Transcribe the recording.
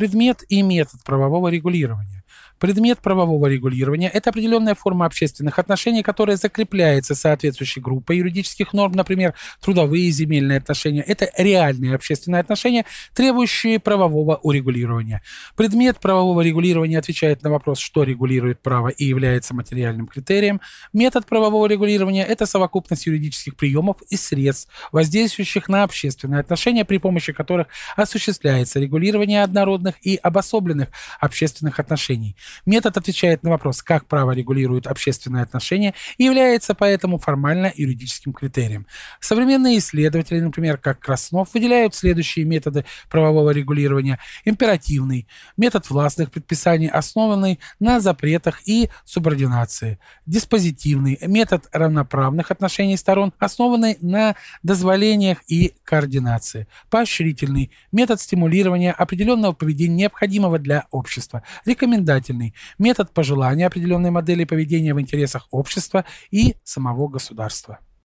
Предмет и метод правового регулирования. Предмет правового регулирования – это определенная форма общественных отношений, которая закрепляется соответствующей группой юридических норм, например, трудовые и земельные отношения. Это реальные общественные отношения, требующие правового урегулирования. Предмет правового регулирования отвечает на вопрос, что регулирует право и является материальным критерием. Метод правового регулирования – это совокупность юридических приемов и средств, воздействующих на общественные отношения, при помощи которых осуществляется регулирование однородных и обособленных общественных отношений. Метод отвечает на вопрос, как право регулирует общественные отношения и является поэтому формально юридическим критерием. Современные исследователи, например, как Краснов, выделяют следующие методы правового регулирования. Императивный, метод властных предписаний, основанный на запретах и субординации. Диспозитивный, метод равноправных отношений сторон, основанный на дозволениях и координации. Поощрительный, метод стимулирования определенного поведения, необходимого для общества. Рекомендательный, метод пожелания определенной модели поведения в интересах общества и самого государства.